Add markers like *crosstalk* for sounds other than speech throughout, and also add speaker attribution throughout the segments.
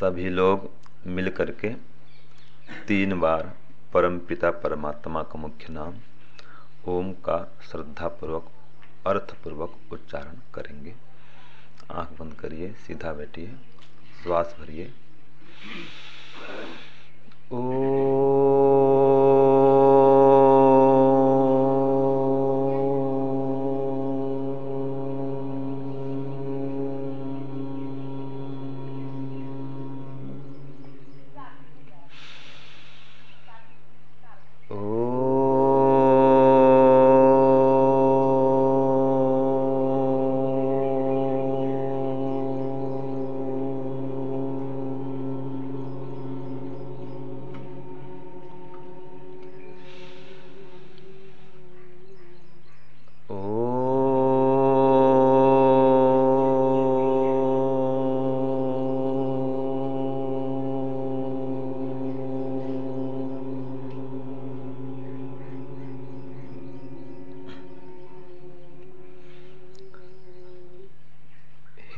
Speaker 1: सभी लोग मिल करके तीन बार परम पिता परमात्मा का मुख्य नाम ओम का श्रद्धापूर्वक, अर्थपूर्वक उच्चारण करेंगे। आँख बंद करिए, सीधा बैठिए, श्वास भरिए। ओ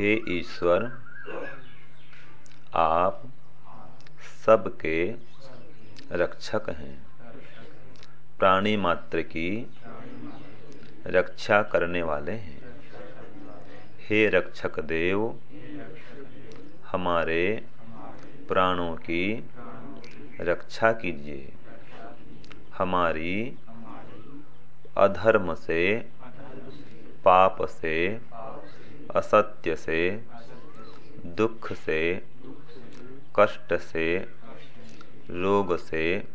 Speaker 1: हे ईश्वर, आप सबके रक्षक हैं। प्राणी मात्र की रक्षा करने वाले हैं। हे रक्षक देव, हमारे प्राणों की रक्षा कीजिए। हमारी अधर्म से, पाप से असत्य से, दुख से, कष्ट से, रोग से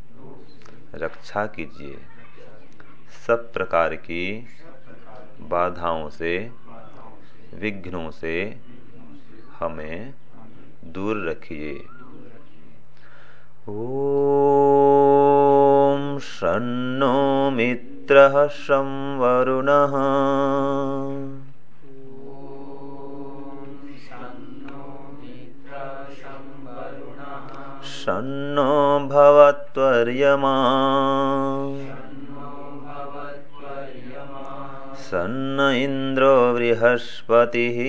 Speaker 1: रक्षा कीजिए। सब प्रकार की बाधाओं से, विघ्नों से हमें दूर रखिए। ॐ शन्नो मित्रः संवरुणः शन्नो भवत्वर्यमा। सन्न इन्द्रो बृहस्पतिः।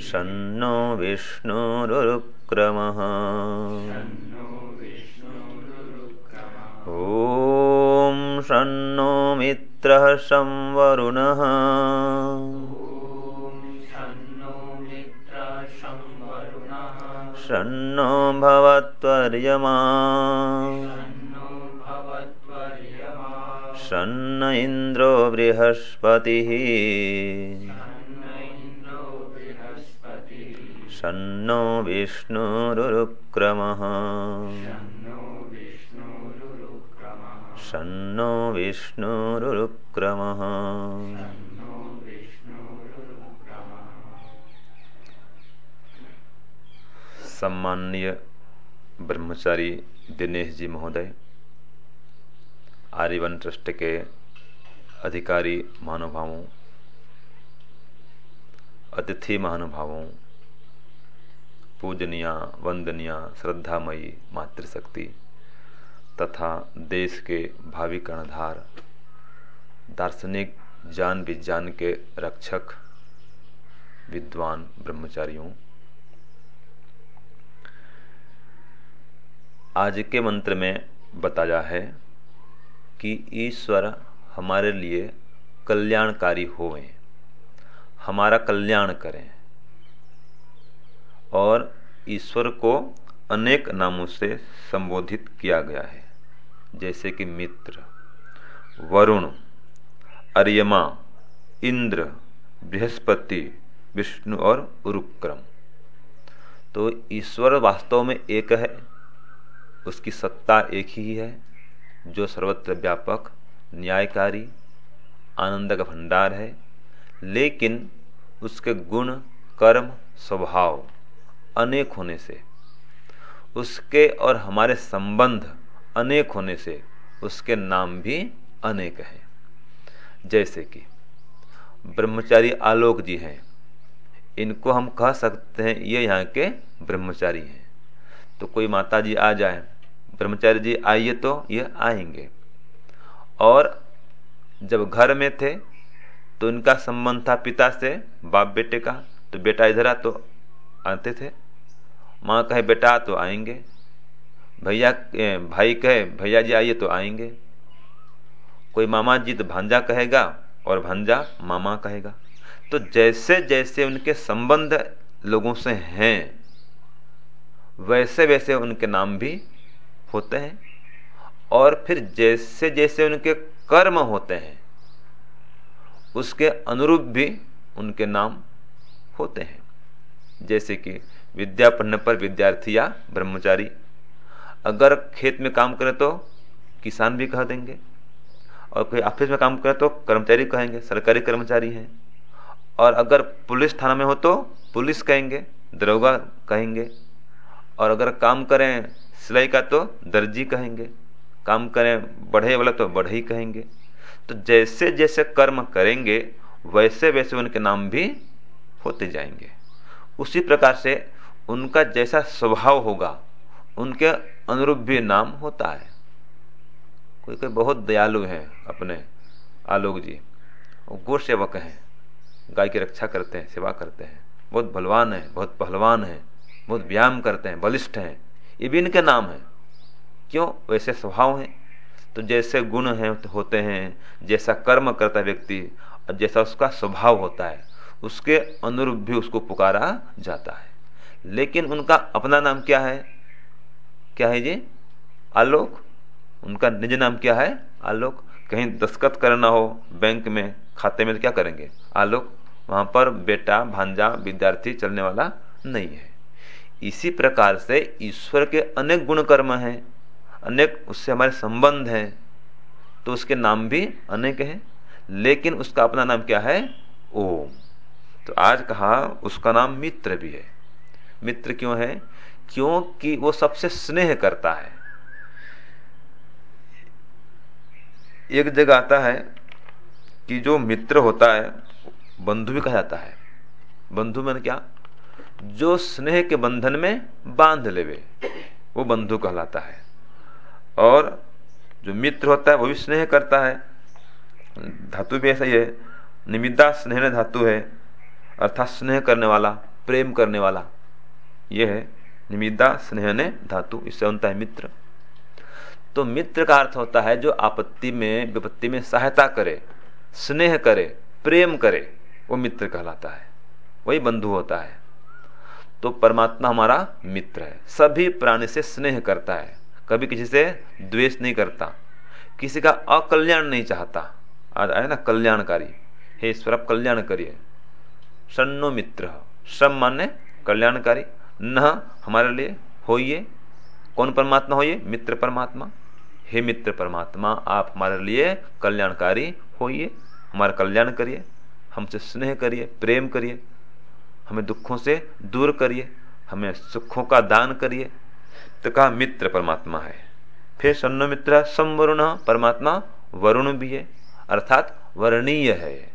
Speaker 1: शन्नो विष्णुरुक्रमः। ॐ शन्नो मित्रः संवरुणः शन्नो भवत्वर्यमा। इन्द्रो बृहस्पतिः। विष्णुरुक्रमः शन्नो विष्णुरुक्रमः सम्माननीय ब्रह्मचारी दिनेश जी महोदय, आर्यवन ट्रस्ट के अधिकारी महानुभावों, अतिथि महानुभावों, पूजनिया, वंदनिया, श्रद्धामयी मातृशक्ति तथा देश के भावी कर्णधार, दार्शनिक ज्ञान विज्ञान के रक्षक, विद्वान ब्रह्मचारियों आज के मंत्र में बताया है कि ईश्वर हमारे लिए कल्याणकारी होवें, हमारा कल्याण करें। और ईश्वर को अनेक नामों से संबोधित किया गया है, जैसे कि मित्र, वरुण, अर्यमा, इंद्र, बृहस्पति, विष्णु और उरुक्रम तो ईश्वर वास्तव में एक है उसकी सत्ता एक ही है, जो सर्वत्र व्यापक, न्यायकारी आनंद का भंडार है, लेकिन उसके गुण, कर्म, स्वभाव अनेक होने से, उसके और हमारे संबंध अनेक होने से, उसके नाम भी अनेक हैं। जैसे कि ब्रह्मचारी आलोक जी हैं। इनको हम कह सकते हैं, ये यहाँ के ब्रह्मचारी हैं। तो कोई माता जी आ जाए ब्रह्मचारी जी आइए तो ये आएँगे। और जब घर में थे तो इनका संबंध था पिता से, बाप बेटे का। तो बेटा इधर आ तो आते थे। माँ कहे, बेटा तो आएँगे। भैया भाई कहे, भैया जी आइए तो आएँगे। कोई मामा जी तो भांजा कहेगा और भांजा मामा कहेगा। तो जैसे जैसे उनके संबंध लोगों से हैं, वैसे वैसे उनके नाम भी होते हैं और फिर जैसे जैसे उनके कर्म होते हैं, उसके अनुरूप भी उनके नाम होते हैं। जैसे कि विद्या पढ़ने पर विद्यार्थी या ब्रह्मचारी, अगर खेत में काम करें तो किसान भी कह देंगे, और कोई ऑफ़िस में काम करें तो कर्मचारी कहेंगे, सरकारी कर्मचारी हैं। और अगर पुलिस थाना में हो तो पुलिस कहेंगे, दरोगा कहेंगे, और अगर काम करें सिलाई का तो दर्जी कहेंगे, काम करें बढ़े वाला तो बढ़ई कहेंगे। तो जैसे जैसे कर्म करेंगे, वैसे वैसे उनके नाम भी होते जाएँगे। उसी प्रकार से उनका जैसा स्वभाव होगा, उनके अनुरूप भी नाम होता है। कोई कोई बहुत दयालु हैं अपने आलोक जी, वो गो सेवक हैं, गाय की रक्षा करते हैं, सेवा करते हैं। बहुत बलवान है, बहुत पहलवान है, बहुत व्यायाम करते हैं, बलिष्ठ हैं। भी इनके नाम है। क्यों? वैसे स्वभाव हैं। तो जैसे गुण हैं होते हैं। जैसा कर्म करता व्यक्ति, और जैसा उसका स्वभाव होता है, उसके अनुरूप भी उसको पुकारा जाता है। लेकिन उनका अपना नाम क्या है? क्या है जी? आलोक? उनका निज नाम क्या है? आलोक। कहीं दस्खत करना हो बैंक में, खाते में तो क्या करेंगे? आलोक? वहाँ पर बेटा, भांजा, विद्यार्थी चलने वाला नहीं है। इसी प्रकार से ईश्वर के अनेक गुण कर्म हैं, अनेक उससे हमारे संबंध हैं तो उसके नाम भी अनेक हैं, लेकिन उसका अपना नाम क्या है? ओम। तो आज कहा उसका नाम मित्र भी है। मित्र क्यों है? क्योंकि वो सबसे स्नेह करता है। एक जगह आता है कि जो मित्र होता है, बंधु भी कहा जाता है। बंधु मैंने क्या? जो स्नेह के बंधन में बाँध लेवे, वो बंधु कहलाता है। और जो मित्र होता है, वो भी स्नेह करता है। धातु भी ऐसा ही है। निमिदा स्नेह धातु है, अर्थात स्नेह करने वाला, प्रेम करने वाला। यह है निमिदा स्नेह ने धातु, इससे बनता है मित्र। तो मित्र का अर्थ होता है जो आपत्ति में, विपत्ति में सहायता करे, स्नेह करे, प्रेम करे, वो मित्र कहलाता है। वही बंधु होता है। तो परमात्मा हमारा मित्र है। सभी प्राणी से स्नेह करता है। कभी किसी से द्वेष नहीं करता। किसी का अकल्याण नहीं चाहता। आज आए ना कल्याणकारी। हे ईश्वर आप कल्याण करिए। सन्नो मित्र। श्रम मान्य कल्याणकारी। न हमारे लिए होइए। कौन परमात्मा होइए? मित्र परमात्मा। हे मित्र परमात्मा, आप हमारे लिए कल्याणकारी होइए। हमारा कल्याण करिए। हमसे स्नेह करिए। प्रेम करिए। हमें दुखों से दूर करिए, हमें सुखों का दान करिए। तो कहा मित्र परमात्मा है। फिर सन्न मित्र समवरुण परमात्मा वरुण भी है, अर्थात वर्णीय है।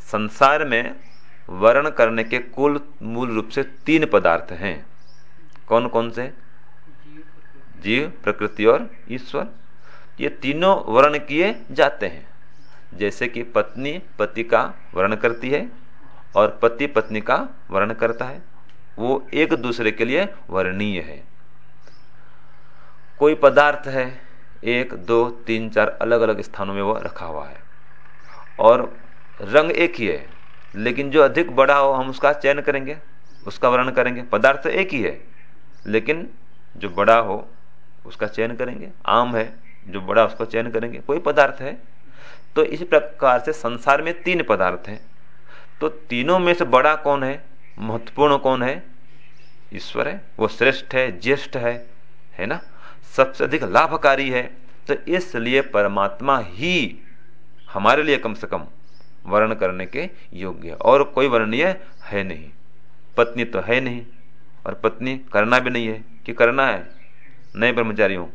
Speaker 1: संसार में वर्ण करने के कुल मूल रूप से तीन पदार्थ हैं। कौन कौन से? जीव, प्रकृति और ईश्वर। ये तीनों वर्ण किए जाते हैं। जैसे कि पत्नी, पति का वर्ण करती है और पति पत्नी का वर्ण करता है। वो एक दूसरे के लिए वर्णीय है। कोई पदार्थ है, एक, दो, तीन, चार अलग अलग स्थानों में वो रखा हुआ है। और रंग एक ही है, लेकिन जो अधिक बड़ा हो हम उसका चयन करेंगे, उसका वर्ण करेंगे। पदार्थ एक ही है, लेकिन जो बड़ा हो उसका चयन करेंगे। आम है, जो बड़ा उसका चयन करेंगे। कोई पदार्थ है तो इसी प्रकार से संसार में तीन पदार्थ हैं। तो तीनों में से बड़ा कौन है? महत्वपूर्ण कौन है? ईश्वर है। वो श्रेष्ठ है, ज्येष्ठ है है ना? सबसे अधिक लाभकारी है। तो इसलिए परमात्मा ही हमारे लिए कम से कम वर्ण करने के योग्य और कोई वर्णीय है नहीं। पत्नी तो है नहीं। और पत्नी करना भी नहीं है। कि करना है? नए ब्रह्मचारी हूँ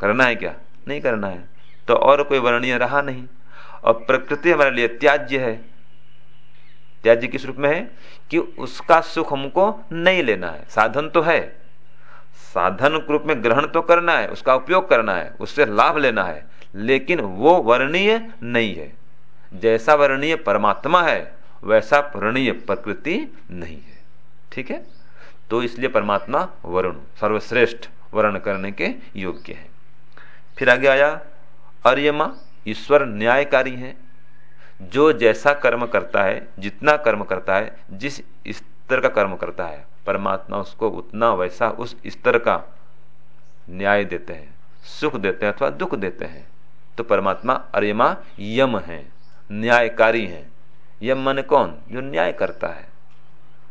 Speaker 1: करना है क्या? नहीं करना है। तो और कोई वर्णीय रहा नहीं। और प्रकृति हमारे लिए त्याज्य है। त्याज्य किस रूप में है? कि उसका सुख हमको नहीं लेना है। साधन तो है। साधन रूप में ग्रहण तो करना है, उसका उपयोग करना है, उससे लाभ लेना है, लेकिन वो वर्णीय नहीं है। जैसा वर्णीय परमात्मा है, वैसा वर्णीय प्रकृति नहीं है। ठीक है? तो इसलिए परमात्मा वरुण, सर्वश्रेष्ठ वर्ण करने के योग्य है। फिर आगे आया, अर्यमा ईश्वर न्यायकारी है। जो जैसा कर्म करता है, जितना कर्म करता है, जिस स्तर का कर्म करता है, परमात्मा उसको उतना वैसा उस स्तर का न्याय देते हैं, सुख देते हैं अथवा दुख देते हैं। तो परमात्मा अरिमा यम है, न्यायकारी है। यम मन कौन? जो न्याय करता है।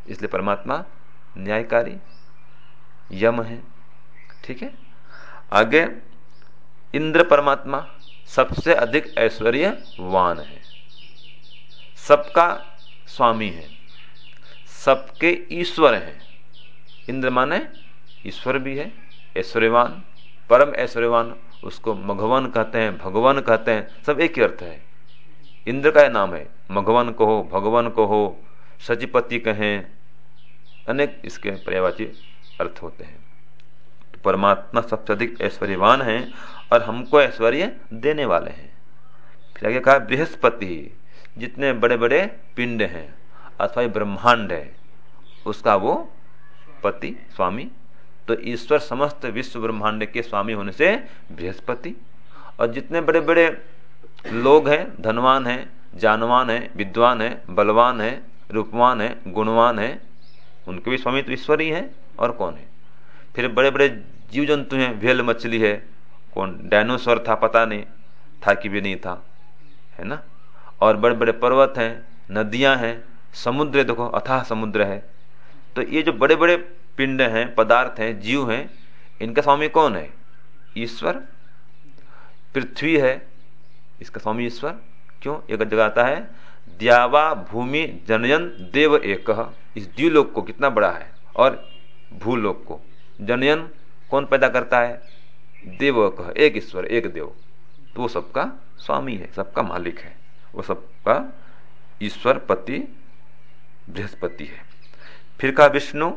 Speaker 1: इसलिए परमात्मा न्यायकारी, यम है। ठीक है? आगे, इंद्र परमात्मा सबसे अधिक ऐश्वर्यवान है। सबका स्वामी है। सबके ईश्वर हैं। इंद्र माने ईश्वर भी है, ऐश्वर्यवान, परम ऐश्वर्यवान, उसको मघवन कहते हैं, भगवान कहते हैं, सब एक ही अर्थ है। इंद्र का नाम है, मघवन को हो भगवान को हो सचिपति कहें, अनेक इसके पर्यावाची अर्थ होते हैं। तो परमात्मा सबसे अधिक ऐश्वर्यवान है और हमको ऐश्वर्य देने वाले हैं। फिर आगे कहा, बृहस्पति। जितने बड़े बड़े पिंड हैं, अथवा ब्रह्मांड है, उसका वो पति, स्वामी। तो ईश्वर समस्त विश्व ब्रह्मांड के स्वामी होने से बृहस्पति। और जितने बड़े बड़े लोग हैं, धनवान हैं, जानवान हैं, विद्वान हैं, बलवान हैं, रूपवान हैं, गुणवान हैं, उनके भी स्वामी तो ईश्वर ही है और कौन है? फिर बड़े बड़े जीव जंतु हैं भेल मछली है, कौन? डायनोसॉर था, पता नहीं, था कि भी नहीं था, है ना? और बड़े बड़े पर्वत हैं, नदियाँ हैं, समुद्र देखो, अथाह समुद्र है। तो ये जो बड़े बड़े पिंड हैं, पदार्थ हैं, जीव हैं, इनका स्वामी कौन है? ईश्वर। पृथ्वी है, इसका स्वामी ईश्वर। क्यों? एक जगह आता है, द्यावा भूमि जनयन देव एक। इस द्व्यूलोक को कितना बड़ा है? और भूलोक को। जनयन कौन पैदा करता है? देव कह एक ईश्वर, एक देव। तो वो सबका स्वामी है, सबका मालिक है। वो सबका ईश्वर पति बृहस्पति है। फिर कहा, विष्णु,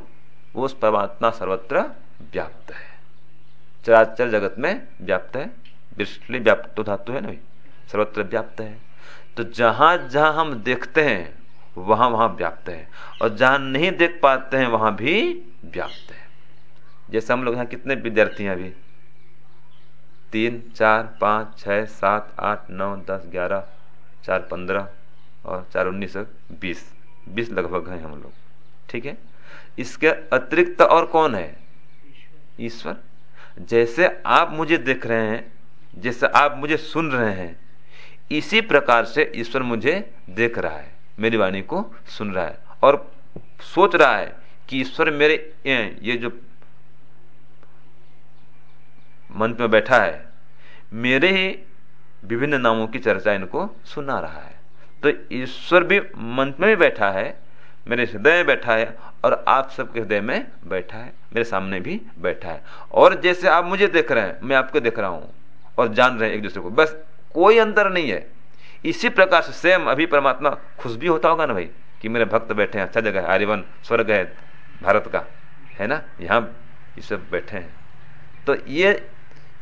Speaker 1: वो उस परमात्मा सर्वत्र व्याप्त है। चराचर जगत में व्याप्त है। विष्णु व्याप्त तो धातु है ना सर्वत्र व्याप्त है। तो जहाँ जहाँ हम देखते हैं, वहाँ वहाँ व्याप्त है। और जहाँ नहीं देख पाते हैं, वहाँ भी व्याप्त है। जैसे हम लोग यहाँ कितने विद्यार्थी हैं अभी? तीन, चार, पाँच, छः, सात, आठ, नौ, दस, ग्यारह चार पंद्रह और चार उन्नीस बीस। बीस लगभग हैं हम लोग। ठीक है? इसके अतिरिक्त और कौन है? ईश्वर। जैसे आप मुझे देख रहे हैं, जैसे आप मुझे सुन रहे हैं, इसी प्रकार से ईश्वर मुझे देख रहा है, मेरी वाणी को सुन रहा है और सोच रहा है कि ईश्वर मेरे ये जो मंच में बैठा है, मेरे विभिन्न नामों की चर्चा इनको सुना रहा है। तो ईश्वर भी मंच में बैठा है, मेरे हृदय में बैठा है और आप सबके हृदय में बैठा है, मेरे सामने भी बैठा है। और जैसे आप मुझे देख रहे हैं, मैं आपको देख रहा हूँ और जान रहे हैं एक दूसरे को, बस कोई अंतर नहीं है। इसी प्रकार से सेम अभी परमात्मा खुश भी होता होगा ना भाई, कि मेरे भक्त बैठे हैं अच्छा जगह है, आर्यवन, स्वर्ग है, भारत का, है ना? यहाँ ये सब बैठे हैं। तो ये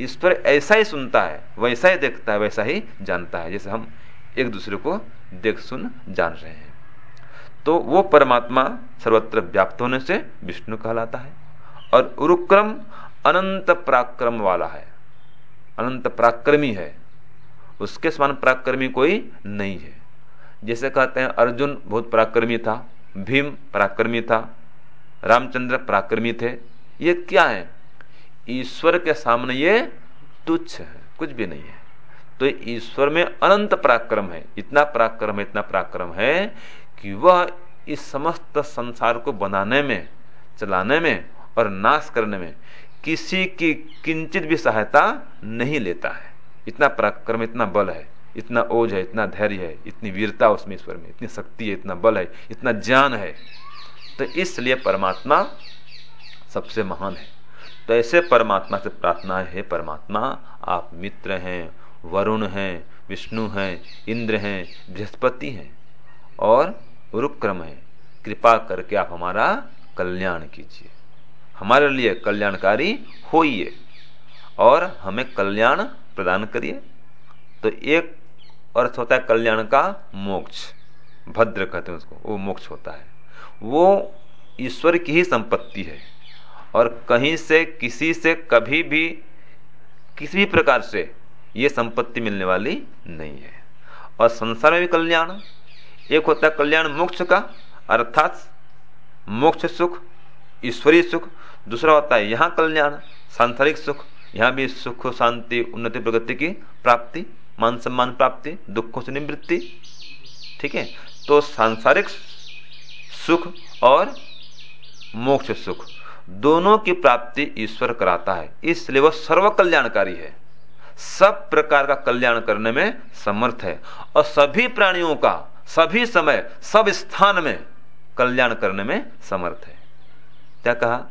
Speaker 1: ईश्वर ऐसा ही सुनता है, वैसा ही देखता है, वैसा ही जानता है, जैसे हम एक दूसरे को देख सुन जान रहे हैं। तो वो परमात्मा सर्वत्र व्याप्त होने से विष्णु कहलाता है और उरुक्रम अनंत पराक्रम वाला है। अनंत पराक्रमी है। उसके समान पराक्रमी कोई नहीं है। जैसे कहते हैं, अर्जुन बहुत पराक्रमी था, भीम पराक्रमी था, रामचंद्र पराक्रमी थे। ये क्या है? ईश्वर के सामने ये तुच्छ है, कुछ भी नहीं है। तो ईश्वर में अनंत पराक्रम है। इतना पराक्रम है, इतना पराक्रम है कि वह इस समस्त संसार को बनाने में, चलाने में और नाश करने में किसी की किंचित भी सहायता नहीं लेता है। इतना पराक्रम, इतना बल है, इतना ओझ है, इतना धैर्य है, इतनी वीरता उसमें ईश्वर में, इतनी शक्ति है, इतना बल है, इतना ज्ञान है। तो इसलिए परमात्मा सबसे महान है। तो ऐसे परमात्मा से प्रार्थना है परमात्मा, आप मित्र हैं, वरुण हैं, विष्णु हैं, इंद्र हैं, बृहस्पति हैं और रुक्रम है। कृपा करके आप हमारा कल्याण कीजिए। हमारे लिए कल्याणकारी होइए और हमें कल्याण प्रदान करिए। तो एक अर्थ होता है कल्याण का मोक्ष। भद्र कहते हैं उसको, वो मोक्ष होता है। वो ईश्वर की ही संपत्ति है। और कहीं से, किसी से, कभी भी, किसी भी प्रकार से ये संपत्ति मिलने वाली नहीं है। और संसार में भी कल्याण, एक होता है कल्याण मोक्ष का, अर्थात मोक्ष सुख, ईश्वरीय सुख। दूसरा होता है यहाँ कल्याण, सांसारिक सुख। यहाँ भी सुख, शांति, उन्नति, प्रगति की प्राप्ति, मान सम्मान प्राप्ति, दुखों से निवृत्ति, ठीक है? तो सांसारिक सुख और मोक्ष सुख। दोनों की प्राप्ति ईश्वर कराता है। इसलिए वह सर्व कल्याणकारी है। सब प्रकार का कल्याण करने में समर्थ है। और सभी प्राणियों का, सभी समय, सब स्थान में कल्याण करने में समर्थ है। क्या कहा?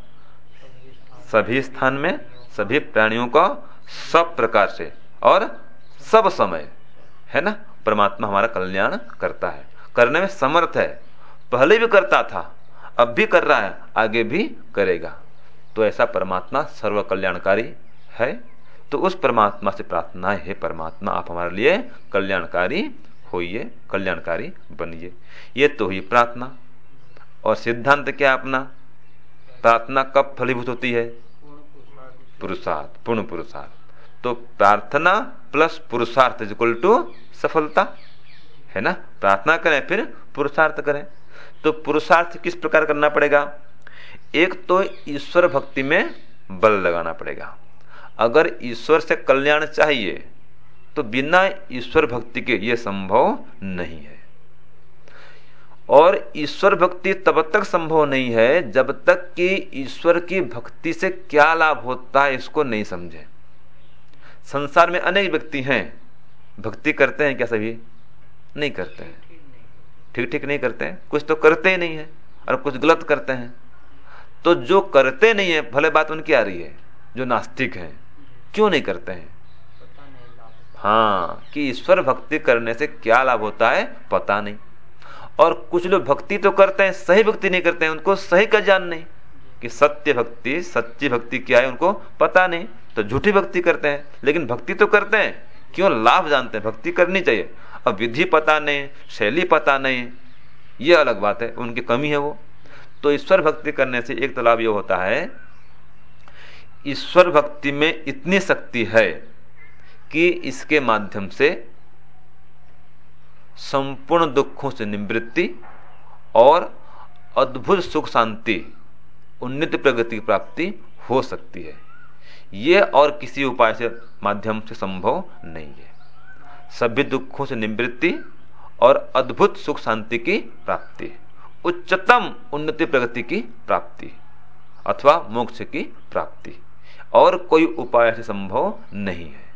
Speaker 1: सभी स्थान में, सभी प्राणियों का सब प्रकार से और सब समय, है ना? परमात्मा हमारा कल्याण करता है। करने में समर्थ है। पहले भी करता था। अब भी कर रहा है, आगे भी करेगा। तो ऐसा परमात्मा सर्व कल्याणकारी है। तो उस परमात्मा से प्रार्थना है परमात्मा, आप हमारे लिए कल्याणकारी होइए, कल्याणकारी बनिए। ये तो ही प्रार्थना। और सिद्धांत क्या अपना? प्रार्थना कब फलीभूत होती है? पुरुषार्थ, पूर्ण पुरुषार्थ। तो प्रार्थना प्लस पुरुषार्थ इज़ इक्वल टू सफलता। है ना? प्रार्थना करें, फिर पुरुषार्थ करें। तो पुरुषार्थ किस प्रकार करना पड़ेगा? एक तो ईश्वर भक्ति में बल लगाना पड़ेगा। अगर ईश्वर से कल्याण चाहिए तो बिना ईश्वर भक्ति के ये संभव नहीं है। और ईश्वर भक्ति तब तक संभव नहीं है जब तक कि ईश्वर की भक्ति से क्या लाभ होता है इसको नहीं समझे। संसार में अनेक व्यक्ति हैं। भक्ति करते हैं क्या सभी? नहीं करते हैं। ठीक ठीक नहीं करते हैं। कुछ तो करते ही नहीं है और कुछ गलत करते हैं। तो जो करते नहीं है, भले बात उनकी आ रही है, जो नास्तिक हैं, क्यों नहीं करते हैं? हाँ कि ईश्वर भक्ति करने से क्या लाभ होता है? पता नहीं। और कुछ लोग भक्ति तो करते हैं, सही भक्ति नहीं करते हैं, उनको सही का ज्ञान नहीं। कि सत्य भक्ति, सच्ची भक्ति क्या है, उनको पता नहीं। तो झूठी भक्ति करते हैं, लेकिन भक्ति तो करते हैं। क्यों? लाभ जानते हैं, भक्ति करनी चाहिए। अब विधि पता नहीं, शैली पता नहीं, ये अलग बात है, उनकी कमी है वो। तो ईश्वर भक्ति करने से एक तो लाभ ये होता है, ईश्वर भक्ति में इतनी शक्ति है कि इसके माध्यम से संपूर्ण दुखों से निवृत्ति और अद्भुत सुख शांति, उन्नत प्रगति की प्राप्ति हो सकती है। ये और किसी उपाय से, माध्यम से संभव नहीं है। सभी दुखों से निवृत्ति और अद्भुत सुख शांति की प्राप्ति, उच्चतम उन्नति प्रगति की प्राप्ति अथवा मोक्ष की प्राप्ति। और कोई उपाय से संभव नहीं है।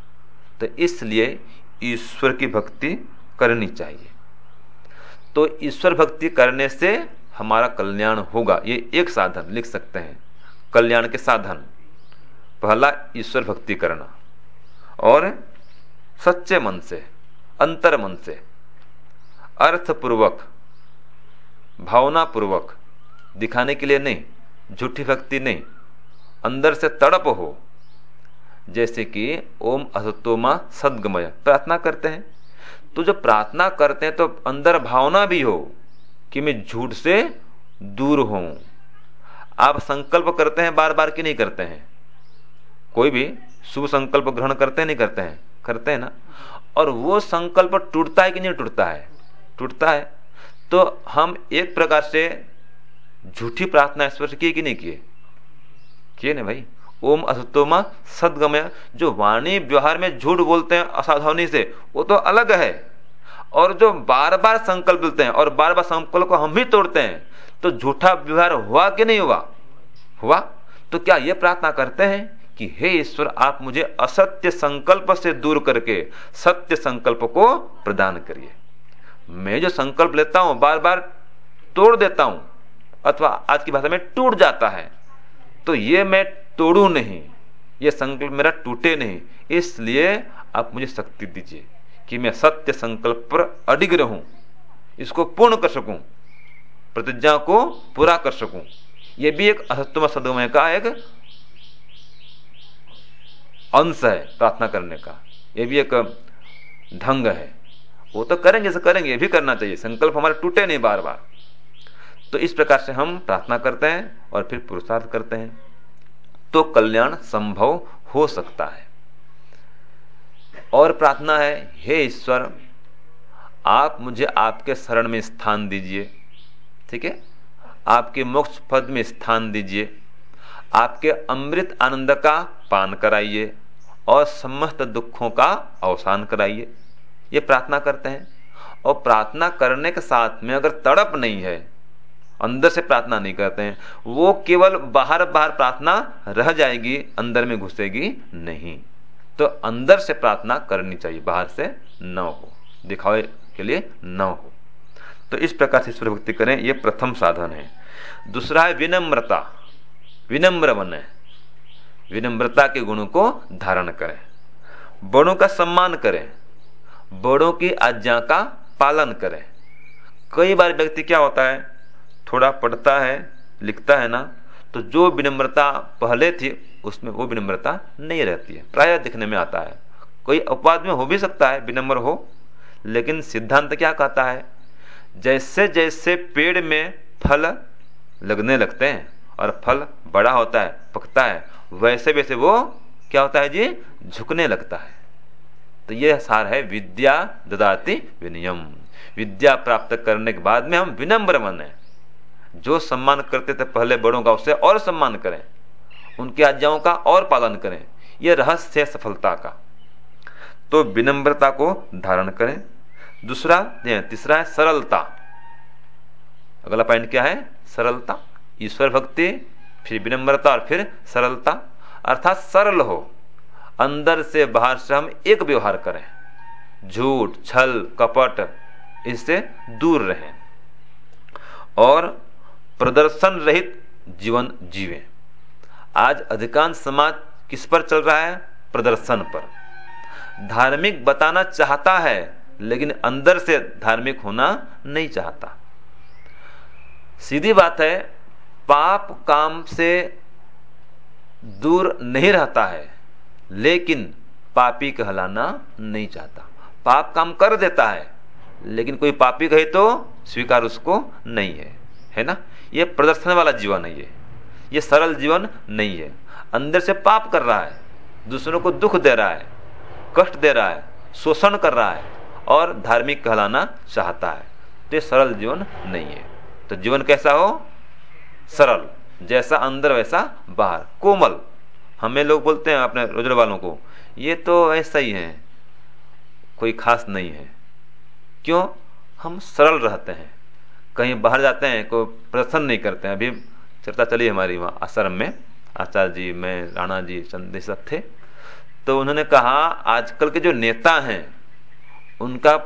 Speaker 1: तो इसलिए ईश्वर की भक्ति करनी चाहिए। तो ईश्वर भक्ति करने से हमारा कल्याण होगा। ये एक साधन लिख सकते हैं। कल्याण के साधन। पहला, ईश्वर भक्ति करना। और सच्चे मन से, अंतर मन से, अर्थपूर्वक, भावनापूर्वक दिखाने के लिए नहीं, झूठी भक्ति नहीं, अंदर से तड़प हो। जैसे कि ओम असतोमा सदगमय, प्रार्थना करते हैं। तो जब प्रार्थना करते हैं तो अंदर भावना भी हो कि मैं झूठ से दूर हूँ। आप संकल्प करते हैं बार बार कि नहीं करते हैं। कोई भी शुभ संकल्प ग्रहण करते नहीं करते हैं। करते हैं ना, और वो संकल्प टूटता है कि नहीं टूटता है? टूटता है। तो हम एक प्रकार से झूठी प्रार्थना ईश्वर से किए कि नहीं किए? किए ना भाई। ओम असतोमा सदगमय। जो वाणी व्यवहार में झूठ बोलते हैं असावधानी से वो तो अलग है। और जो बार बार संकल्प लेते हैं, और बार बार संकल्प को हम भी तोड़ते हैं तो झूठा व्यवहार हुआ कि नहीं हुआ? हुआ? तो क्या ये प्रार्थना करते हैं? कि हे ईश्वर, आप मुझे असत्य संकल्प से दूर करके सत्य संकल्प को प्रदान करिए। मैं जो संकल्प लेता हूँ बार बार तोड़ देता हूँ, अथवा आज की भाषा में टूट जाता है तो ये मैं तोड़ू नहीं, ये संकल्प मेरा टूटे नहीं। इसलिए आप मुझे शक्ति दीजिए कि मैं सत्य संकल्प पर अडिग रहूँ, इसको पूर्ण कर सकूँ, प्रतिज्ञा को पूरा कर सकूँ। यह भी एक असत्व सदमय का एक अंश है प्रार्थना करने का। यह भी एक ढंग है। वो तो करेंगे से करेंगे, ये भी करना चाहिए। संकल्प हमारे टूटे नहीं बार बार तो इस प्रकार से हम प्रार्थना करते हैं और फिर पुरुषार्थ करते हैं। तो कल्याण संभव हो सकता है। और प्रार्थना है, हे ईश्वर, आप मुझे आपके शरण में स्थान दीजिए। ठीक है? आपके मोक्ष पद में स्थान दीजिए। आपके अमृत आनंद का पान कराइए और समस्त दुखों का अवसान कराइए। ये प्रार्थना करते हैं। और प्रार्थना करने के साथ में अगर तड़प नहीं है, अंदर से प्रार्थना नहीं करते हैं, वो केवल बाहर बाहर प्रार्थना रह जाएगी, अंदर में घुसेगी नहीं। तो अंदर से प्रार्थना करनी चाहिए, बाहर से न हो। दिखावे के लिए न हो। तो इस प्रकार से ईश्वर भक्ति करें, ये प्रथम साधन है। दूसरा है विनम्रता। विनम्र बने विनम्रता के गुणों को धारण करें। बड़ों का सम्मान करें। बड़ों की आज्ञा का पालन करें। कई बार व्यक्ति क्या होता है? थोड़ा पढ़ता है, लिखता है ना तो जो विनम्रता पहले थी, उसमें वो विनम्रता नहीं रहती है। प्राय दिखने में आता है। कोई अपवाद में हो भी सकता है, विनम्र हो, लेकिन सिद्धांत क्या कहता है? जैसे जैसे पेड़ में फल लगने लगते हैं और फल बड़ा होता है, पकता है वैसे वैसे वो क्या होता है जी? झुकने लगता है। तो यह सार है विद्या ददाति विनियम। विद्या प्राप्त करने के बाद में हम विनम्र बने जो सम्मान करते थे पहले बड़ों का उससे और सम्मान करें। उनकी आज्ञाओं का और पालन करें। यह रहस्य है सफलता का। तो विनम्रता को धारण करें। दूसरा तीसरा है सरलता। अगला पॉइंट क्या है? सरलता। ईश्वर भक्ति फिर विनम्रता और फिर सरलता, अर्थात सरल हो। अंदर से बाहर से हम एक व्यवहार करें। झूठ, छल, कपट, इससे दूर रहें और प्रदर्शन रहित जीवन जीवें। आज अधिकांश समाज किस पर चल रहा है? प्रदर्शन पर। धार्मिक बताना चाहता है, लेकिन अंदर से धार्मिक होना नहीं चाहता। सीधी बात है पाप काम से दूर नहीं रहता है, लेकिन पापी कहलाना नहीं चाहता। पाप काम कर देता है, लेकिन कोई पापी कहे तो स्वीकार उसको नहीं है। है ना? ये प्रदर्शन वाला जीवन है ये। ये सरल जीवन नहीं है। अंदर से पाप कर रहा है, दूसरों को दुख दे रहा है, कष्ट दे रहा है, शोषण कर रहा है, और धार्मिक कहलाना चाहता है। तो ये सरल जीवन नहीं है। तो जीवन कैसा हो? सरल, जैसा अंदर वैसा बाहर। कोमल, हमें लोग बोलते हैं अपने रोजर वालों को, ये तो ऐसा ही है, कोई खास नहीं है। क्यों? हम सरल रहते हैं, कहीं बाहर जाते हैं, कोई प्रदर्शन नहीं करते हैं। अभी चर्चा चली हमारी वहाँ, आश्रम में, आचार्य जी, मैं, राणा जी, चंदी थे। तो उन्होंने कहा, आजकल के जो नेता हैं, उनका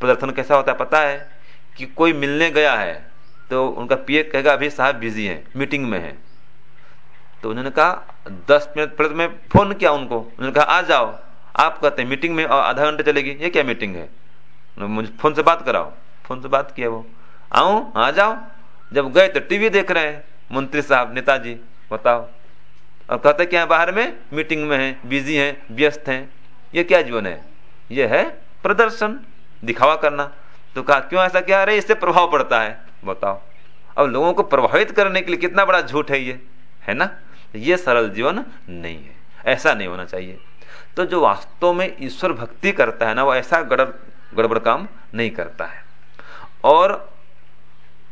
Speaker 1: प्रदर्शन कैसा होता है पता है? कि कोई मिलने गया है तो उनका पीए कहेगा, अभी साहब बिज़ी है मीटिंग में है. तो उन्होंने कहा, दस मिनट पहले मैं फ़ोन किया उनको। उन्होंने कहा, आ जाओ, आप कहते हैं मीटिंग में और आधा घंटे चलेगी। ये क्या मीटिंग है? मुझे फ़ोन से बात कराओ। फ़ोन से बात किया वो। आऊँ आ जाओ। जब गए तो टीवी देख रहे हैं, मंत्री साहब, नेताजी, बताओ। और कहते क्या बाहर में मीटिंग में है बिज़ी हैं, व्यस्त हैं। ये क्या जीवन है? ये है प्रदर्शन, दिखावा करना। तो कहा, क्यों ऐसा क्या? अरे, इससे प्रभाव पड़ता है। बताओ। अब लोगों को प्रभावित करने के लिए कितना बड़ा झूठ है ये? है ना? ये सरल जीवन नहीं है। ऐसा नहीं होना चाहिए। तो जो वास्तव में ईश्वर भक्ति करता है ना, वो ऐसा गड़बड़ गड़बड़ काम नहीं करता है। और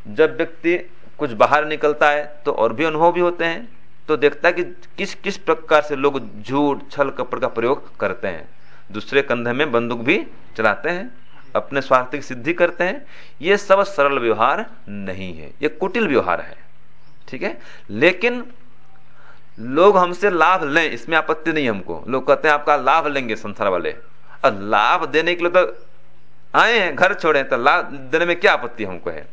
Speaker 1: जब व्यक्ति कुछ बाहर निकलता है तो और भी अनुभव भी होते हैं। तो देखता है कि किस किस प्रकार से लोग झूठ, छल कपड़ का प्रयोग करते हैं। दूसरे कंधे में बंदूक भी चलाते हैं। अपने स्वार्थ की सिद्धि करते हैं, ये सब सरल व्यवहार नहीं है। ये कुटिल व्यवहार है। ठीक है? लेकिन लोग हमसे लाभ लें, इसमें आपत्ति नहीं हमको। लोग कहते हैं, आपका लाभ लेंगे संसार वाले। और लाभ देने के लिए तो आए हैं, घर छोड़े तो लाभ देने में क्या आपत्ति हमको है?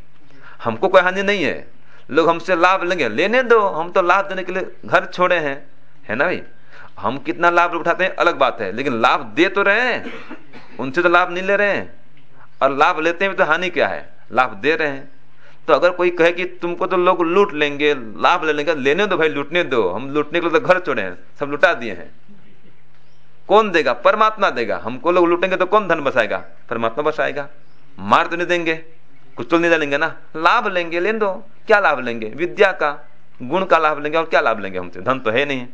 Speaker 1: हमको कोई हानि नहीं है। लोग हमसे लाभ लेंगे। लेने दो, हम तो लाभ देने के लिए घर छोड़े हैं। है ना भाई? हम कितना लाभ उठाते हैं, अलग बात है। लेकिन लाभ दे तो रहे हैं, उनसे तो लाभ नहीं ले रहे हैं। और लाभ लेते हैं तो हानि क्या है? लाभ दे रहे हैं। तो अगर कोई कहे कि तुमको तो लोग लूट लेंगे, लाभ ले लेंगे, लेने दो भाई, लूटने दो। हम लूटने के लिए तो घर छोड़े हैं, सब लुटा दिए हैं। कौन देगा? परमात्मा देगा। हमको लोग लूटेंगे तो कौन धन बसाएगा? परमात्मा बसाएगा। मार तो नहीं देंगे, कुछ तो नहीं डालेंगे ना। लाभ लेंगे ले दो। क्या लाभ लेंगे? विद्या का, गुण का लाभ लेंगे और क्या लाभ लेंगे हमसे? धन तो है नहीं,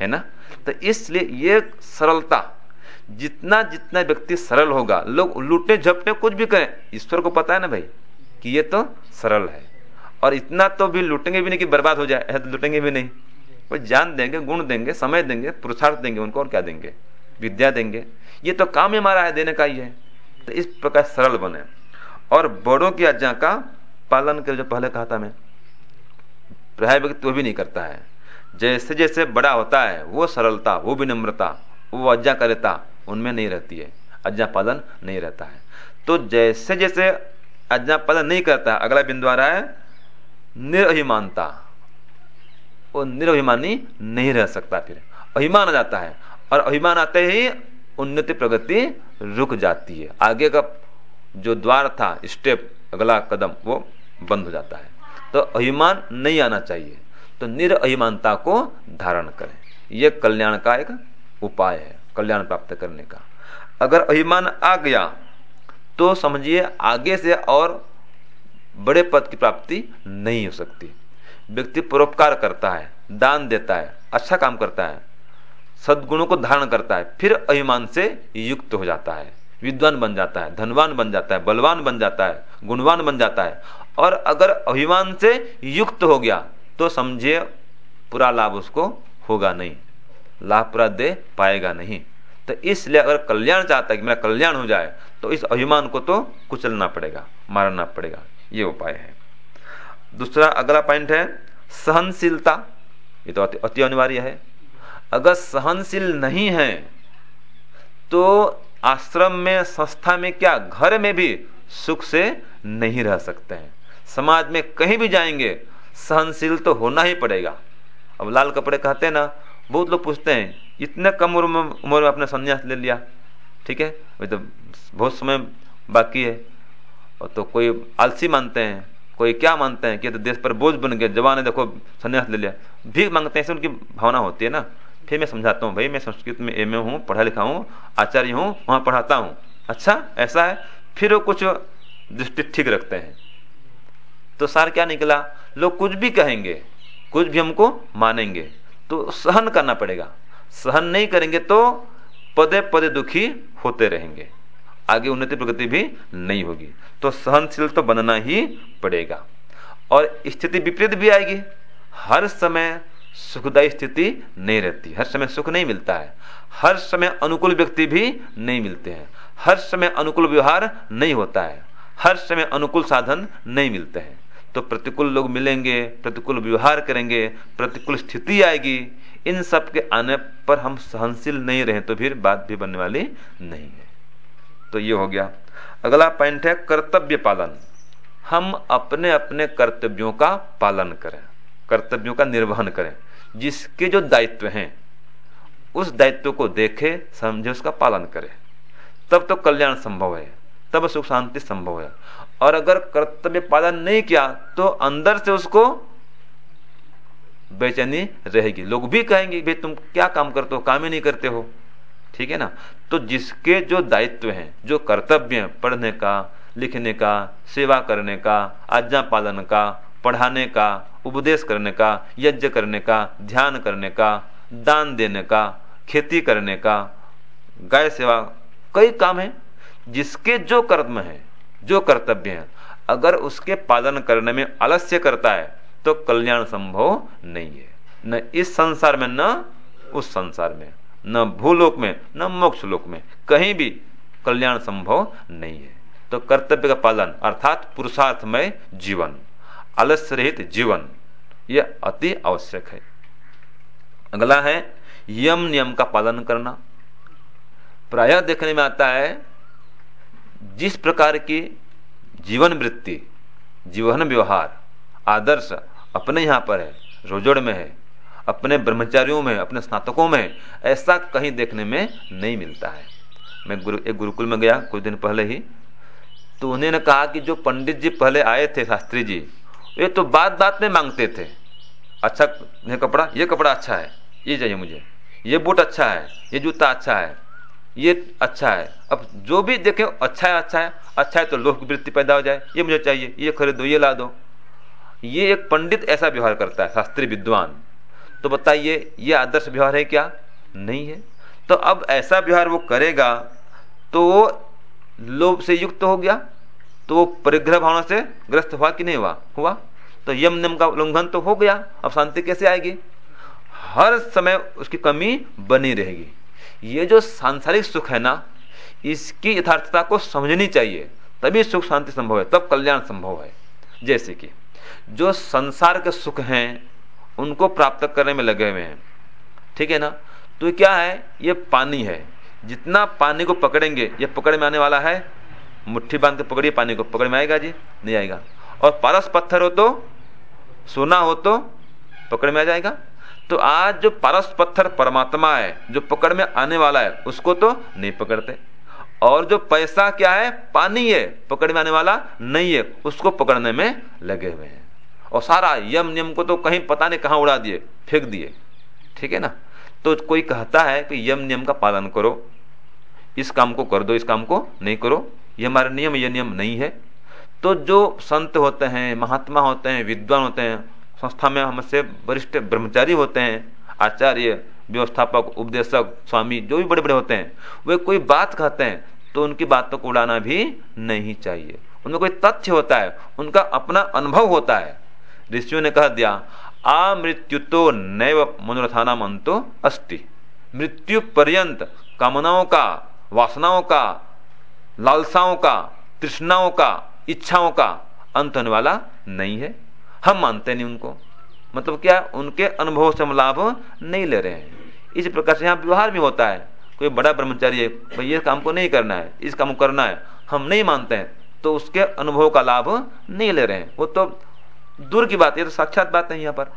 Speaker 1: है ना? तो इसलिए ये सरलता जितना जितना व्यक्ति सरल होगा, लोग लूटने झपटे कुछ भी करें, ईश्वर को पता है ना भाई, कि ये तो सरल है। और इतना तो भी लूटेंगे भी नहीं कि बर्बाद हो जाए तो *laughs* लूटेंगे भी नहीं। वो जान देंगे, गुण देंगे, समय देंगे, पुरुषार्थ देंगे उनको और क्या देंगे? विद्या देंगे। ये तो काम ही हमारा है, देने का ही है। तो इस प्रकार सरल बने। और बड़ों की आज्ञा का पालन कर, जो पहले कहा था मैं, प्राय व्यक्ति वो भी नहीं करता है। जैसे जैसे बड़ा होता है, वो सरलता, वो विनम्रता, वो आज्ञा करता उनमें नहीं रहती है। आज्ञा पालन नहीं रहता है। तो जैसे जैसे आज्ञा पालन नहीं करता, अगला बिंदु आ रहा है, निरभिमानता। वो निरभिमानी नहीं रह सकता फिर। अभिमान आ जाता है और अभिमान आते ही उन्नति प्रगति रुक जाती है। आगे का जो द्वार था, स्टेप, अगला कदम, वो बंद हो जाता है। तो अभिमान नहीं आना चाहिए। तो निरअभिमानता को धारण करें। यह कल्याण का एक उपाय है। कल्याण प्राप्त करने का। अगर अभिमान आ गया तो समझिए आगे से और बड़े पद की प्राप्ति नहीं हो सकती। व्यक्ति परोपकार करता है, दान देता है अच्छा काम करता है, सदगुणों को धारण करता है, फिर अभिमान से युक्त हो जाता है, विद्वान बन जाता है, धनवान बन जाता है, बलवान बन जाता है, गुणवान बन जाता है। और अगर अभिमान से युक्त हो गया तो समझिए पूरा लाभ उसको होगा नहीं। लाभ पूरा दे पाएगा नहीं। तो इसलिए अगर कल्याण चाहता है कि मेरा कल्याण हो जाए तो इस अभिमान को तो कुचलना पड़ेगा, मारना पड़ेगा। ये उपाय है। दूसरा अगला पॉइंट है, सहनशीलता। ये तो अति अनिवार्य है। अगर सहनशील नहीं है तो आश्रम में, संस्था में, क्या घर में भी सुख से नहीं रह सकते हैं। समाज में कहीं भी जाएँगे, सहनशील तो होना ही पड़ेगा। अब लाल कपड़े कहते हैं ना बहुत लोग पूछते हैं, इतने कम उम्र में उम्र में आपने संन्यास ले लिया? ठीक है? वही तो बहुत समय बाकी है। और तो कोई आलसी मानते हैं, कोई क्या मानते हैं कि तो देश पर बोझ बन गया, जवान है, देखो, संन्यास ले लिया। भीख मांगते हैं उनकी भावना होती है ना। फिर मैं समझाता हूँ भाई, मैं संस्कृत में एम ए हूँ, पढ़ा लिखा हूँ, आचार्य हूँ, वहाँ पढ़ाता हूँ। अच्छा ऐसा है? फिर वो कुछ दृष्टि ठीक रखते हैं। तो सार क्या निकला? लोग कुछ भी कहेंगे, कुछ भी हमको मानेंगे। तो सहन करना पड़ेगा। सहन नहीं करेंगे तो पदे पदे दुखी होते रहेंगे। आगे उन्नति प्रगति भी नहीं होगी। तो सहनशील तो बनना ही पड़ेगा। और स्थिति विपरीत भी आएगी। हर समय सुखदायी स्थिति नहीं रहती। हर समय सुख नहीं मिलता है। हर समय अनुकूल व्यक्ति भी नहीं मिलते हैं। हर समय अनुकूल व्यवहार नहीं होता है। हर समय अनुकूल साधन नहीं मिलते हैं। तो प्रतिकूल लोग मिलेंगे, प्रतिकूल व्यवहार करेंगे, प्रतिकूल स्थिति आएगी। इन सब के आने पर हम सहनशील नहीं रहे तो फिर बात भी बनने वाली नहीं है। तो ये हो गया। अगला पॉइंट है कर्तव्य पालन। हम अपने अपने कर्तव्यों का पालन करें, कर्तव्यों का निर्वहन करें। जिसके जो दायित्व हैं, उस दायित्व को देखे, समझे, उसका पालन करे। तब तो कल्याण संभव है, तब सुख शांति संभव है। और अगर कर्तव्य पालन नहीं किया तो अंदर से उसको बेचैनी रहेगी। लोग भी कहेंगे, भाई, तुम क्या काम करते हो? काम ही नहीं करते हो। ठीक है ना? तो जिसके जो दायित्व हैं, जो कर्तव्य हैं, पढ़ने का, लिखने का, सेवा करने का, आज्ञा पालन का, पढ़ाने का, उपदेश करने का, यज्ञ करने का, ध्यान करने का, दान देने का, खेती करने का, गाय सेवा, कई काम है, जिसके जो कर्म है जो कर्तव्य है। अगर उसके पालन करने में आलस्य करता है तो कल्याण संभव नहीं है। न इस संसार में, न उस संसार में, न भूलोक में, न मोक्ष लोक में कहीं भी कल्याण संभव नहीं है। तो कर्तव्य का पालन, अर्थात पुरुषार्थमय जीवन, आलस्य रहित जीवन यह अति आवश्यक है। अगला है, यम नियम का पालन करना। प्रायः देखने में आता है जिस प्रकार की जीवन वृत्ति, जीवन व्यवहार, आदर्श अपने यहाँ पर है, रोजड़ में है, अपने ब्रह्मचारियों में, अपने स्नातकों में, ऐसा कहीं देखने में नहीं मिलता है। मैं गुरु, एक गुरुकुल में गया कुछ दिन पहले ही तो उन्होंने कहा कि जो पंडित जी पहले आए थे, शास्त्री जी ये तो बात बात में मांगते थे। अच्छा ये कपड़ा ये कपड़ा अच्छा है, ये चाहिए मुझे, ये बूट अच्छा है, ये जूता अच्छा है ये अच्छा है। अब जो भी देखे अच्छा है अच्छा है। अच्छा है तो लोभ की वृत्ति पैदा हो जाए। ये मुझे चाहिए, ये खरीदो, ये ला दो। ये एक पंडित ऐसा व्यवहार करता है शास्त्रीय विद्वान। तो बताइए, ये आदर्श व्यवहार है क्या? नहीं है। तो अब ऐसा व्यवहार वो करेगा तो वो लोभ से युक्त हो गया तो वो परिग्रह भावना से ग्रस्त हुआ कि नहीं हुआ? हुआ। तो यम नियम का उल्लंघन तो हो गया, अब शांति कैसे आएगी? हर समय उसकी कमी बनी रहेगी। ये जो सांसारिक सुख है ना, इसकी यथार्थता को समझनी चाहिए। तभी सुख शांति संभव है, तब कल्याण संभव है। जैसे कि जो संसार के सुख हैं, उनको प्राप्त करने में लगे हुए हैं। ठीक है ना? तो क्या है? ये पानी है। जितना पानी को पकड़ेंगे, ये पकड़ में आने वाला है। मुट्ठी बाँध के पकड़िए, पानी को पकड़ में आएगा जी, नहीं आएगा। और पारस पत्थर हो तो सोना हो तो पकड़ में आ जाएगा। तो आज जो पारस पत्थर परमात्मा है, जो पकड़ में आने वाला है, उसको तो नहीं पकड़ते। और जो पैसा क्या है, पानी है, पकड़ में आने वाला नहीं है, उसको पकड़ने में लगे हुए हैं। और सारा यम नियम को तो कहीं पता नहीं कहाँ उड़ा दिए, फेंक दिए। ठीक है ना? तो कोई कहता है कि यम नियम का पालन करो, इस काम को कर दो, इस काम को नहीं करो, ये हमारा नियम, ये नियम नहीं है। तो जो संत होते हैं, महात्मा होते हैं, विद्वान होते हैं संस्था में हमसे वरिष्ठ ब्रह्मचारी होते हैं, आचार्य, व्यवस्थापक, उपदेशक, स्वामी, जो भी बड़े बड़े होते हैं, वे कोई बात कहते हैं तो उनकी बातों को उड़ाना भी नहीं चाहिए। उनमें कोई तथ्य होता है, उनका अपना अनुभव होता है। ऋषियों ने कह दिया आ मृत्यु तो नैव मनोरथाना मंतो अस्ति। मृत्यु पर्यंत कामनाओं का, वासनाओं का, लालसाओं का, तृष्णाओं का, इच्छाओं का अंत होने वाला नहीं है। हम मानते नहीं उनको। मतलब क्या? उनके अनुभव से हम लाभ नहीं ले रहे हैं। इस प्रकार से यहाँ व्यवहार भी होता है। कोई बड़ा ब्रह्मचारी है, भाई ये काम को नहीं करना है, इस काम को करना है। हम नहीं मानते हैं तो उसके अनुभव का लाभ नहीं ले रहे हैं। वो तो दूर की बात है तो साक्षात बात है यहाँ पर।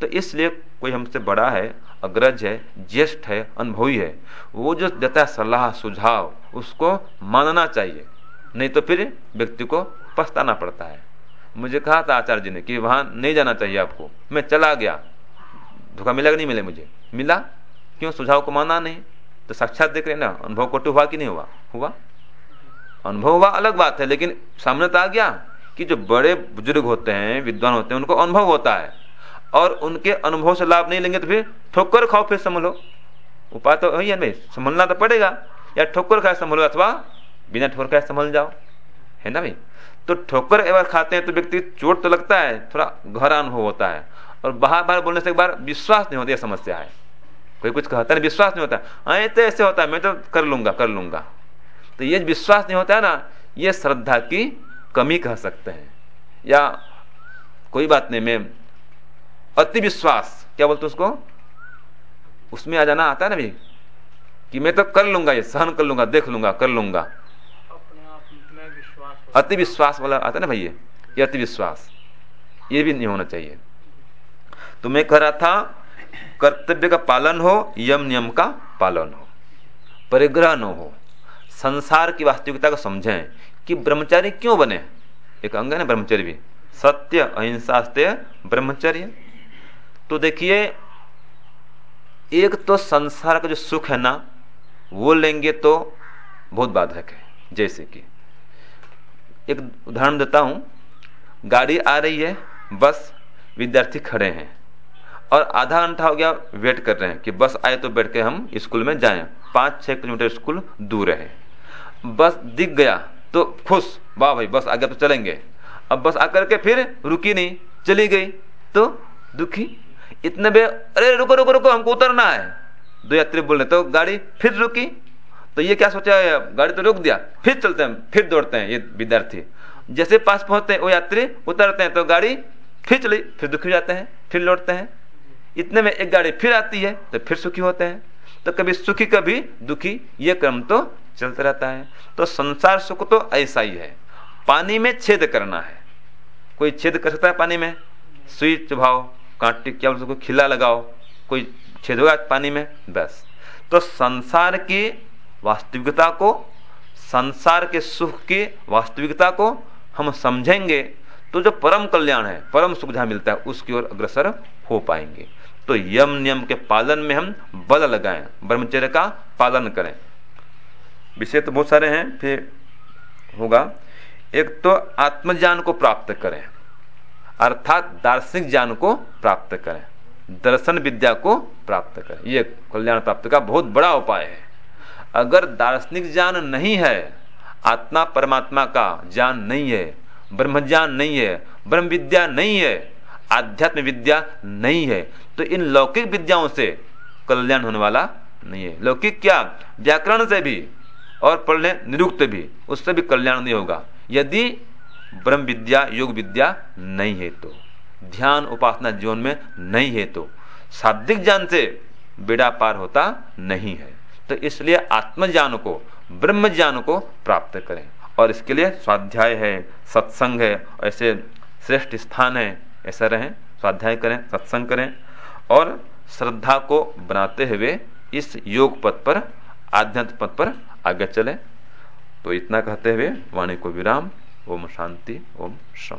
Speaker 1: तो इसलिए कोई हमसे बड़ा है, अग्रज है, ज्येष्ठ है, अनुभवी है, वो जो देता है सलाह, सुझाव, उसको मानना चाहिए। नहीं तो फिर व्यक्ति को पछताना पड़ता है। मुझे कहा था आचार्य जी ने कि वहाँ नहीं जाना चाहिए आपको। मैं चला गया। धोखा मिलेगा नहीं मिले मुझे? मिला। क्यों? सुझाव को माना नहीं। तो साक्षात देख रहे ना, अनुभव कटु हुआ कि नहीं हुआ? हुआ। अनुभव हुआ, अलग बात है, लेकिन सामने तो आ गया कि जो बड़े बुज़ुर्ग होते हैं, विद्वान होते हैं, उनको अनुभव होता है। और उनके अनुभव से लाभ नहीं लेंगे तो फिर ठोकर खाओ, फिर संभलो। उपाय तो वही है भाई संभलना तो पड़ेगा। या ठोकर खाए, संभलो, अथवा बिना ठोकर खाए संभल जाओ। है ना भाई? तो ठोकर एक बार खाते हैं तो व्यक्ति चोट तो लगता है, थोड़ा गहरा अनुभव होता है। और बाहर बाहर बोलने से एक बार विश्वास नहीं होता, यह समस्या है। कोई कुछ कहता नहीं विश्वास नहीं होता हाँ। तो ऐसे होता है, मैं तो कर लूँगा कर लूँगा। तो ये विश्वास नहीं होता है ना, ये श्रद्धा की कमी कह सकते हैं। या कोई बात नहीं, मैं अति विश्वास क्या बोलते उसको? उसमें आ जाना आता है ना भाई, कि मैं तो कर लूँगा, ये सहन कर लूँगा, देख लूँगा, कर लूँगा। अति विश्वास वाला आता है ना भैया ये? अति विश्वास ये भी नहीं होना चाहिए। तो मैं कह रहा था, कर्तव्य का पालन हो, यम नियम का पालन हो। परिग्रह न हो। संसार की वास्तविकता को समझें कि ब्रह्मचारी क्यों बने? एक अंग है ना ब्रह्मचर्य भी। सत्य, अहिंसा ब्रह्मचर्य। तो देखिए, एक तो संसार का जो सुख है ना, वो लेंगे तो बहुत बाधक है, जैसे कि। एक उदाहरण देता हूँ। गाड़ी आ रही है, बस, विद्यार्थी खड़े हैं। और आधा घंटा हो गया वेट कर रहे हैं कि बस आए तो बैठ के हम स्कूल में जाएँ। पाँच छः किलोमीटर स्कूल दूर है बस दिख गया तो खुश, वाह भाई, बस आ गया तो चलेंगे। अब बस आकर के फिर रुकी नहीं, चली गई। तो दुखी, इतने बे अरे रुको रुको रुको, हमको उतरना है। दो यात्री बोल रहे तो गाड़ी फिर रुकी। तो ये क्या सोचा गाड़ी तो रोक दिया। फिर चलते हैं, फिर दौड़ते हैं ये विद्यार्थी। जैसे पास पहुँचते हैं, वो यात्री उतरते हैं तो गाड़ी फिर चली, फिर दुखी जाते हैं, फिर लौटते हैं। इतने में एक गाड़ी फिर आती है तो फिर सुखी होते हैं। तो कभी सुखी, कभी दुखी, ये क्रम तो चलता रहता है। तो संसार सुख तो ऐसा ही है। पानी में छेद करना है। कोई छेद कर सकता है पानी में? सुई चुभाओ, कांटे क्या उसको खिला लगाओ, कोई छेद होगा पानी में? बस। तो संसार की वास्तविकता को, संसार के सुख की वास्तविकता को हम समझेंगे तो जो परम कल्याण है, परम सुविधा मिलता है, उसकी ओर अग्रसर हो पाएँगे। तो यम नियम के पालन में हम बल लगाएँ, ब्रह्मचर्य का पालन करें। विषय तो बहुत सारे हैं, फिर होगा। एक तो आत्मज्ञान को प्राप्त करें, अर्थात दार्शनिक ज्ञान को प्राप्त करें, दर्शन विद्या को प्राप्त करें। यह कल्याण प्राप्त का बहुत बड़ा उपाय है। अगर दार्शनिक ज्ञान नहीं है, आत्मा परमात्मा का ज्ञान नहीं है ब्रह्म ज्ञान नहीं है ब्रह्म विद्या नहीं है आध्यात्म विद्या नहीं है तो इन लौकिक विद्याओं से कल्याण होने वाला नहीं है। लौकिक क्या? व्याकरण से भी और पढ़ने निरुक्त भी, उससे भी कल्याण नहीं होगा। यदि ब्रह्म विद्या योग विद्या नहीं है तो ध्यान उपासना जीवन में नहीं है तो शाब्दिक ज्ञान से बेड़ा पार होता नहीं है। तो इसलिए आत्मज्ञान को ब्रह्म ज्ञान को प्राप्त करें। और इसके लिए स्वाध्याय है, सत्संग है, ऐसे श्रेष्ठ स्थान है, ऐसा रहें, स्वाध्याय करें, सत्संग करें। और श्रद्धा को बनाते हुए इस योग पथ पर, आध्यात्म पथ पर आगे चले। तो इतना कहते हुए वाणी को विराम। ओम शांति, ओम श्रम।